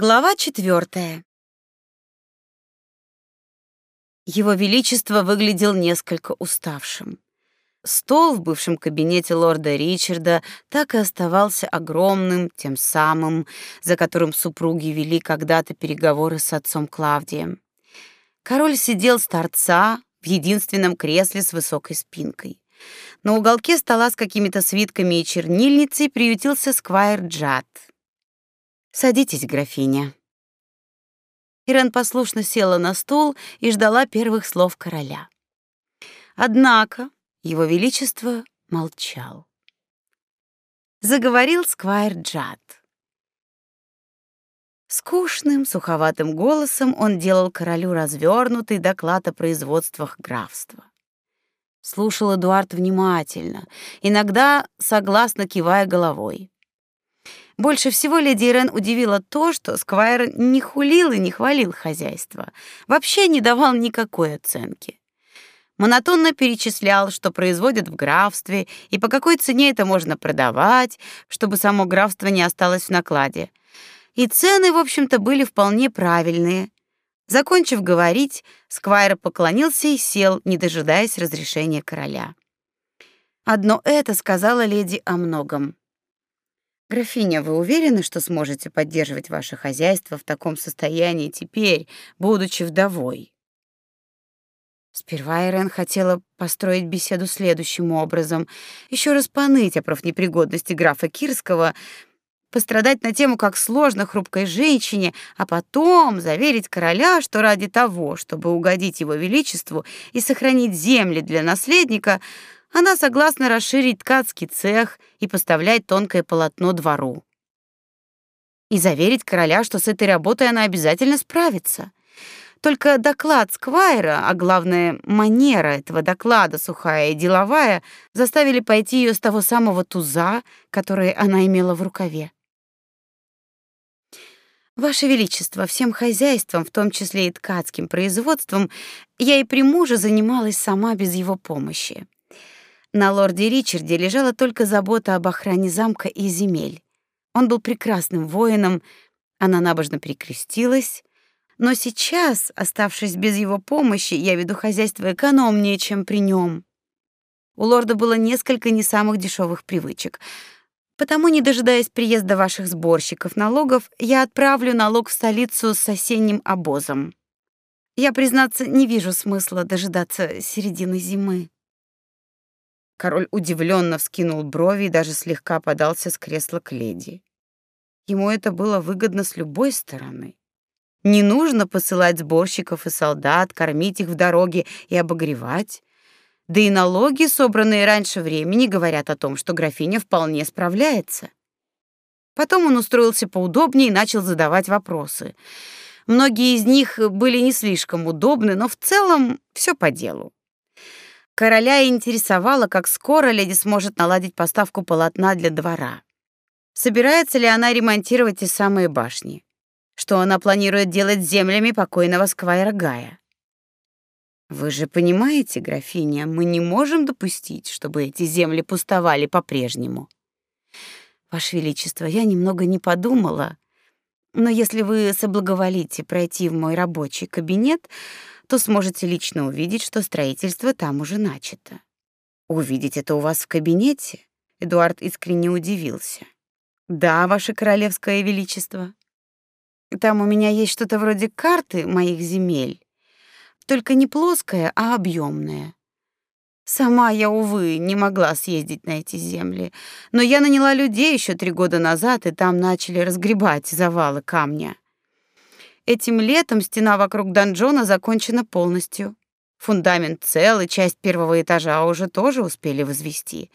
Глава четвертая. Его величество выглядел несколько уставшим. Стол в бывшем кабинете лорда Ричарда так и оставался огромным, тем самым, за которым супруги вели когда-то переговоры с отцом Клавдием. Король сидел с торца в единственном кресле с высокой спинкой. На уголке стола с какими-то свитками и чернильницей приютился сквайр Джад. «Садитесь, графиня». Ирен послушно села на стул и ждала первых слов короля. Однако его величество молчал. Заговорил сквайр Джад. Скучным, суховатым голосом он делал королю развернутый доклад о производствах графства. Слушал Эдуард внимательно, иногда согласно кивая головой. Больше всего леди Ирен удивило то, что Сквайр не хулил и не хвалил хозяйство, вообще не давал никакой оценки. Монотонно перечислял, что производят в графстве и по какой цене это можно продавать, чтобы само графство не осталось в накладе. И цены, в общем-то, были вполне правильные. Закончив говорить, Сквайр поклонился и сел, не дожидаясь разрешения короля. Одно это сказала леди о многом. Графиня, вы уверены, что сможете поддерживать ваше хозяйство в таком состоянии теперь, будучи вдовой? Сперва Ирен хотела построить беседу следующим образом: еще раз поныть о профнепригодности графа Кирского, пострадать на тему, как сложно хрупкой женщине, а потом заверить короля, что ради того, чтобы угодить его величеству и сохранить земли для наследника, она согласна расширить ткацкий цех и поставлять тонкое полотно двору. И заверить короля, что с этой работой она обязательно справится. Только доклад Сквайра, а главное манера этого доклада, сухая и деловая, заставили пойти ее с того самого туза, который она имела в рукаве. Ваше величество, всем хозяйством, в том числе и ткацким производством, я и при муже занималась сама без его помощи. На лорде Ричарде лежала только забота об охране замка и земель. Он был прекрасным воином, она набожно прикрестилась, но сейчас, оставшись без его помощи, я веду хозяйство экономнее, чем при нем. У лорда было несколько не самых дешевых привычек. Потому, не дожидаясь приезда ваших сборщиков налогов, я отправлю налог в столицу с осенним обозом. Я, признаться, не вижу смысла дожидаться середины зимы. Король удивленно вскинул брови и даже слегка подался с кресла к леди. Ему это было выгодно с любой стороны. Не нужно посылать сборщиков и солдат, кормить их в дороге и обогревать. Да и налоги, собранные раньше времени, говорят о том, что графиня вполне справляется. Потом он устроился поудобнее и начал задавать вопросы. Многие из них были не слишком удобны, но в целом все по делу. Короля интересовало, как скоро леди сможет наладить поставку полотна для двора. Собирается ли она ремонтировать те самые башни? Что она планирует делать с землями покойного сквайра Гая? Вы же понимаете, графиня, мы не можем допустить, чтобы эти земли пустовали по-прежнему. Ваше величество, я немного не подумала, но если вы соблаговолите пройти в мой рабочий кабинет, то сможете лично увидеть, что строительство там уже начато. Увидеть это у вас в кабинете? Эдуард искренне удивился. Да, ваше королевское величество. Там у меня есть что-то вроде карты моих земель, только не плоская, а объемная. Сама я, увы, не могла съездить на эти земли, но я наняла людей еще три года назад, и там начали разгребать завалы камня. Этим летом стена вокруг донжона закончена полностью. Фундамент цел, и часть первого этажа уже тоже успели возвести.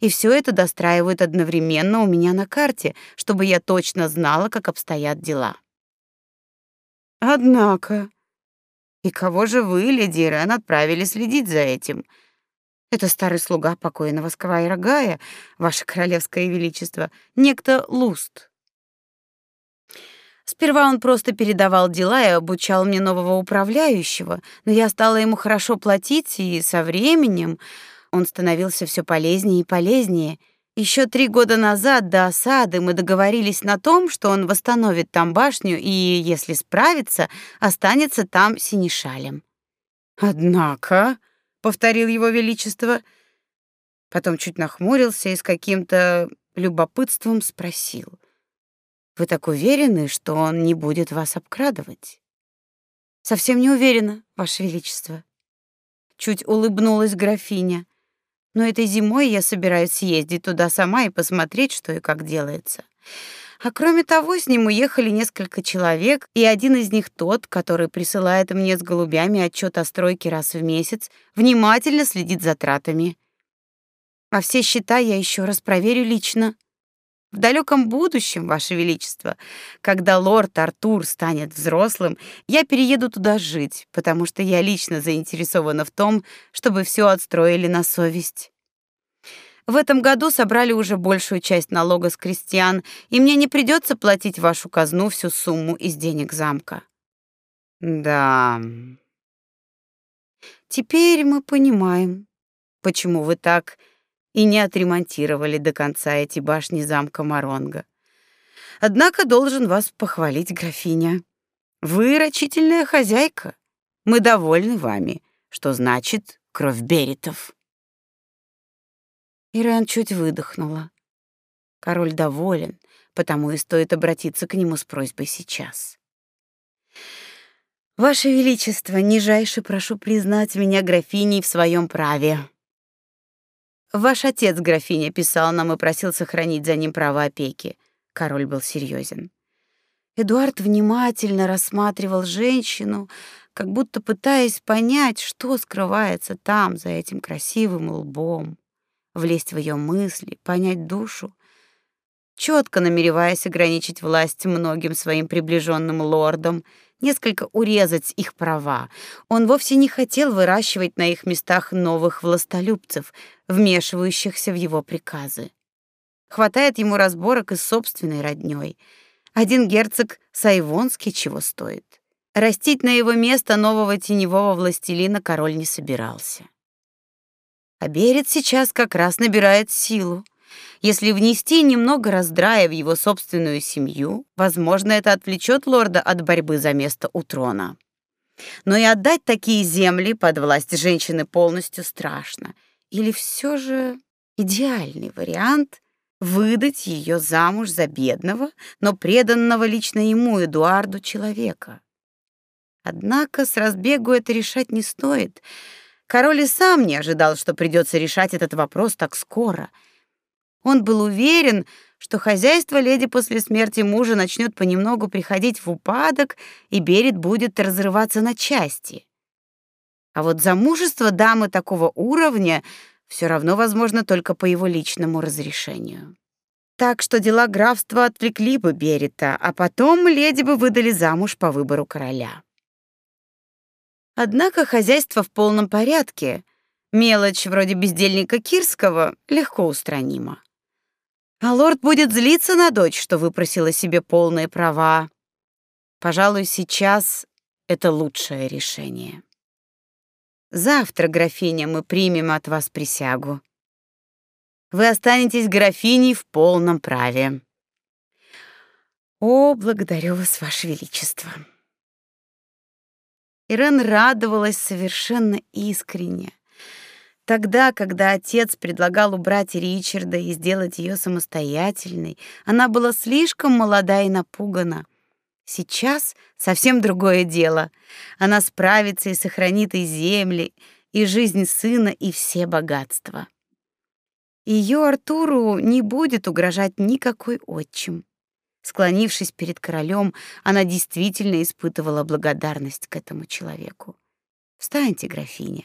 И все это достраивают одновременно у меня на карте, чтобы я точно знала, как обстоят дела. Однако, и кого же вы, леди Ирен, отправили следить за этим? Это старый слуга покойного Сквайра Гая, ваше королевское величество, некто Луст. Сперва он просто передавал дела и обучал мне нового управляющего, но я стала ему хорошо платить, и со временем он становился все полезнее и полезнее. Еще три года назад до осады мы договорились на том, что он восстановит там башню и, если справится, останется там синешалем. Однако, повторил его величество, потом чуть нахмурился и с каким-то любопытством спросил: Вы так уверены, что он не будет вас обкрадывать? Совсем не уверена, ваше величество. Чуть улыбнулась графиня но этой зимой я собираюсь съездить туда сама и посмотреть, что и как делается. А кроме того, с ним уехали несколько человек, и один из них тот, который присылает мне с голубями отчет о стройке раз в месяц, внимательно следит за тратами. А все счета я еще раз проверю лично. В далеком будущем, ваше величество, когда лорд Артур станет взрослым, я перееду туда жить, потому что я лично заинтересована в том, чтобы все отстроили на совесть. В этом году собрали уже большую часть налога с крестьян, и мне не придется платить вашу казну всю сумму из денег замка. Да. Теперь мы понимаем, почему вы так и не отремонтировали до конца эти башни замка Маронга. Однако должен вас похвалить, графиня. Вы рачительная хозяйка. Мы довольны вами, что значит кровь беретов. Ирен чуть выдохнула. Король доволен, потому и стоит обратиться к нему с просьбой сейчас. Ваше величество, нижайше прошу признать меня графиней в своем праве. Ваш отец, графиня, писал нам и просил сохранить за ним право опеки. Король был серьезен. Эдуард внимательно рассматривал женщину, как будто пытаясь понять, что скрывается там за этим красивым лбом, влезть в ее мысли, понять душу, четко намереваясь ограничить власть многим своим приближенным лордам несколько урезать их права. Он вовсе не хотел выращивать на их местах новых властолюбцев, вмешивающихся в его приказы. Хватает ему разборок и с собственной роднёй. Один герцог Сайвонский чего стоит. Растить на его место нового теневого властелина король не собирался. А Берет сейчас как раз набирает силу. Если внести немного раздрая в его собственную семью, возможно, это отвлечет лорда от борьбы за место у трона. Но и отдать такие земли под власть женщины полностью страшно. Или все же идеальный вариант выдать ее замуж за бедного, но преданного лично ему Эдуарду человека. Однако с разбегу это решать не стоит. Король и сам не ожидал, что придется решать этот вопрос так скоро — он был уверен, что хозяйство леди после смерти мужа начнет понемногу приходить в упадок, и Берет будет разрываться на части. А вот замужество дамы такого уровня все равно возможно только по его личному разрешению. Так что дела графства отвлекли бы Берета, а потом леди бы выдали замуж по выбору короля. Однако хозяйство в полном порядке. Мелочь вроде бездельника Кирского легко устранима. А лорд будет злиться на дочь, что выпросила себе полные права. Пожалуй, сейчас это лучшее решение. Завтра, графиня, мы примем от вас присягу. Вы останетесь графиней в полном праве. О, благодарю вас, ваше величество. Ирен радовалась совершенно искренне. Тогда, когда отец предлагал убрать Ричарда и сделать ее самостоятельной, она была слишком молода и напугана. Сейчас совсем другое дело. Она справится и сохранит и земли, и жизнь сына, и все богатства. Ее Артуру не будет угрожать никакой отчим. Склонившись перед королем, она действительно испытывала благодарность к этому человеку. Встаньте, графиня.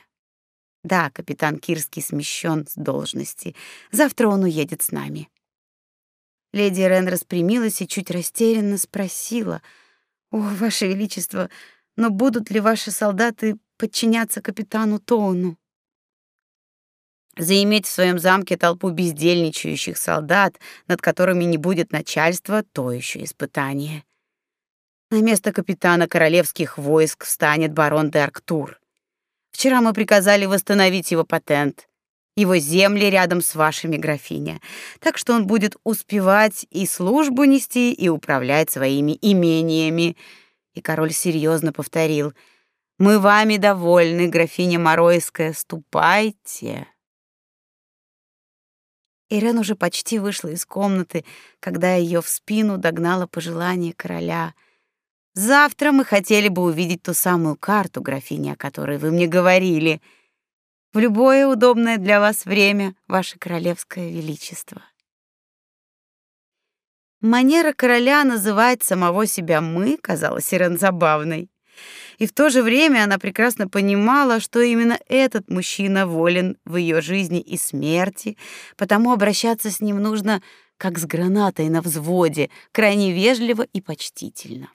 Да, капитан Кирский смещен с должности. Завтра он уедет с нами. Леди Рен распрямилась и чуть растерянно спросила: "О, ваше величество, но будут ли ваши солдаты подчиняться капитану Тоуну?" Заиметь в своем замке толпу бездельничающих солдат, над которыми не будет начальства, то еще испытание. На место капитана королевских войск встанет барон де Арктур. Вчера мы приказали восстановить его патент. его земли рядом с вашими, графиня, так что он будет успевать и службу нести, и управлять своими имениями. И король серьезно повторил: "Мы вами довольны, графиня Моройская, ступайте". Ирен уже почти вышла из комнаты, когда ее в спину догнало пожелание короля. Завтра мы хотели бы увидеть ту самую карту, графиня, о которой вы мне говорили в любое удобное для вас время, ваше королевское величество. Манера короля называть самого себя мы казалась Ирен забавной. И в то же время она прекрасно понимала, что именно этот мужчина волен в ее жизни и смерти, потому обращаться с ним нужно как с гранатой на взводе, крайне вежливо и почтительно.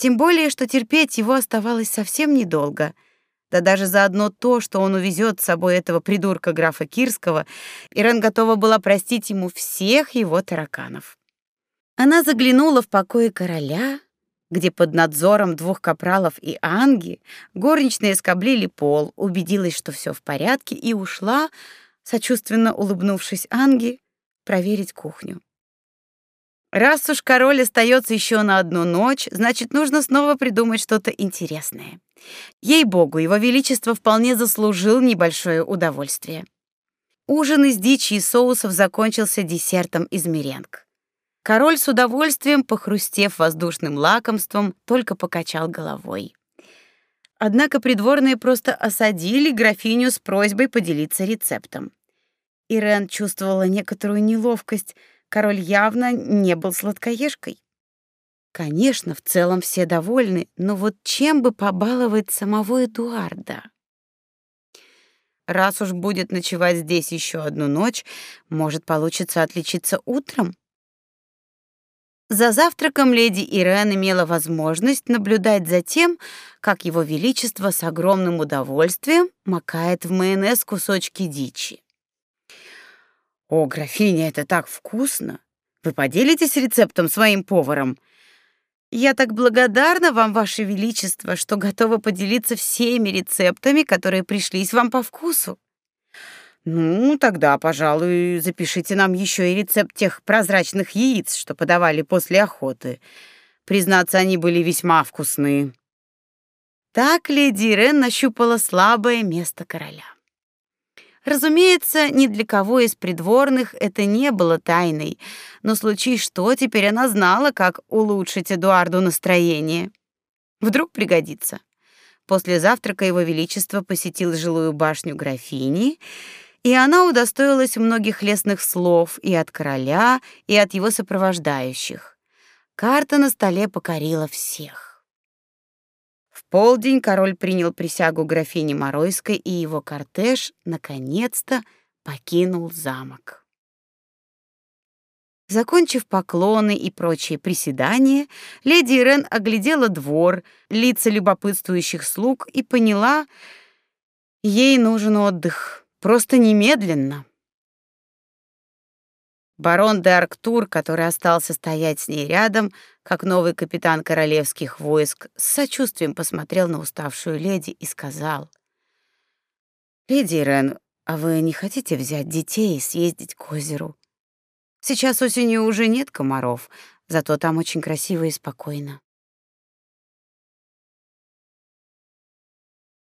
Тем более, что терпеть его оставалось совсем недолго — да даже за одно то, что он увезет с собой этого придурка графа Кирского, Ирен готова была простить ему всех его тараканов. Она заглянула в покои короля, где под надзором двух капралов и Анги горничные скоблили пол, убедилась, что все в порядке, и ушла, сочувственно улыбнувшись Анги, проверить кухню. Раз уж король остается еще на одну ночь, значит, нужно снова придумать что-то интересное. Ей-богу, его величество вполне заслужил небольшое удовольствие. Ужин из дичи и соусов закончился десертом из меренг. Король с удовольствием, похрустев воздушным лакомством, только покачал головой. Однако придворные просто осадили графиню с просьбой поделиться рецептом. Ирен чувствовала некоторую неловкость, король явно не был сладкоежкой. Конечно, в целом все довольны, но вот чем бы побаловать самого Эдуарда? Раз уж будет ночевать здесь еще одну ночь, может, получится отличиться утром? За завтраком леди Ирен имела возможность наблюдать за тем, как его величество с огромным удовольствием макает в майонез кусочки дичи. «О, графиня, это так вкусно! Вы поделитесь рецептом своим поваром?» Я так благодарна вам, ваше величество, что готова поделиться всеми рецептами, которые пришлись вам по вкусу. Ну, тогда, пожалуй, запишите нам еще и рецепт тех прозрачных яиц, что подавали после охоты. Признаться, они были весьма вкусны. Так леди Рен нащупала слабое место короля. Разумеется, ни для кого из придворных это не было тайной, но случись что, теперь она знала, как улучшить Эдуарду настроение. Вдруг пригодится. После завтрака его величество посетил жилую башню графини, и она удостоилась многих лестных слов и от короля, и от его сопровождающих. Карта на столе покорила всех полдень король принял присягу графини Моройской, и его кортеж наконец-то покинул замок. Закончив поклоны и прочие приседания, леди Ирен оглядела двор, лица любопытствующих слуг и поняла, ей нужен отдых, просто немедленно. Барон де Арктур, который остался стоять с ней рядом, как новый капитан королевских войск, с сочувствием посмотрел на уставшую леди и сказал: "Леди Рен, а вы не хотите взять детей и съездить к озеру? Сейчас осенью уже нет комаров, зато там очень красиво и спокойно".